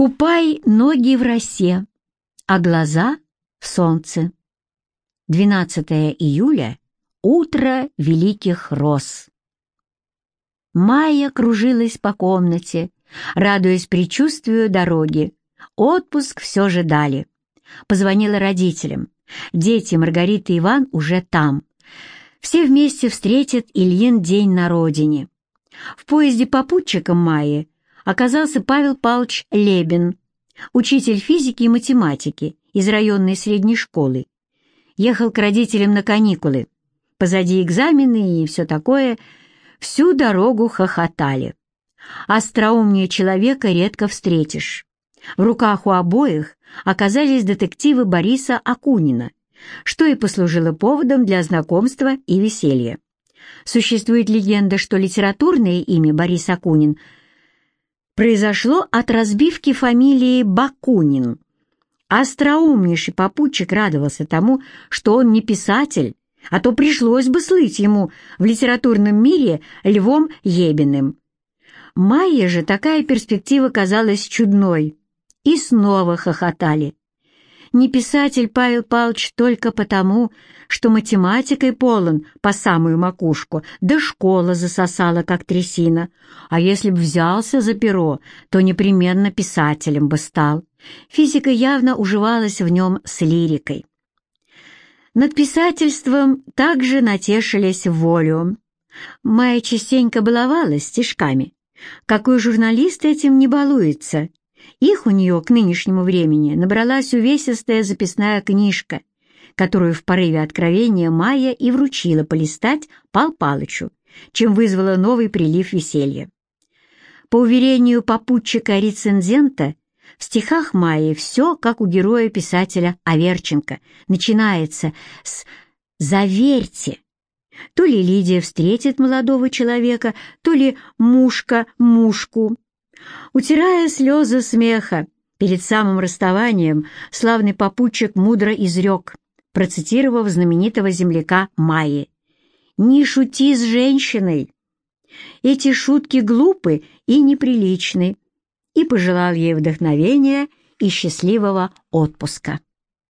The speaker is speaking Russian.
Купай ноги в росе, а глаза в солнце. 12 июля — утро великих роз. Майя кружилась по комнате, радуясь предчувствию дороги. Отпуск все же дали. Позвонила родителям. Дети Маргарита и Иван уже там. Все вместе встретят Ильин день на родине. В поезде попутчиком Майи оказался Павел Павлович Лебин, учитель физики и математики из районной средней школы. Ехал к родителям на каникулы. Позади экзамены и все такое. Всю дорогу хохотали. Остроумнее человека редко встретишь. В руках у обоих оказались детективы Бориса Акунина, что и послужило поводом для знакомства и веселья. Существует легенда, что литературное имя Борис Акунин произошло от разбивки фамилии Бакунин. Остроумнейший попутчик радовался тому, что он не писатель, а то пришлось бы слыть ему в литературном мире Львом Ебиным. Майе же такая перспектива казалась чудной, и снова хохотали не писатель Павел Павлович только потому, что математикой полон по самую макушку, да школа засосала, как трясина. А если б взялся за перо, то непременно писателем бы стал. Физика явно уживалась в нем с лирикой. Над писательством также натешились волю. Майя частенько баловалась стишками. Какой журналист этим не балуется? Их у нее к нынешнему времени набралась увесистая записная книжка, которую в порыве откровения Майя и вручила полистать Пал Палычу, чем вызвала новый прилив веселья. По уверению попутчика-рецензента, в стихах Майи все, как у героя-писателя Аверченко, начинается с «заверьте». То ли Лидия встретит молодого человека, то ли мушка мушку, Утирая слезы смеха, перед самым расставанием славный попутчик мудро изрек, процитировав знаменитого земляка Майи. «Не шути с женщиной! Эти шутки глупы и неприличны!» и пожелал ей вдохновения и счастливого отпуска.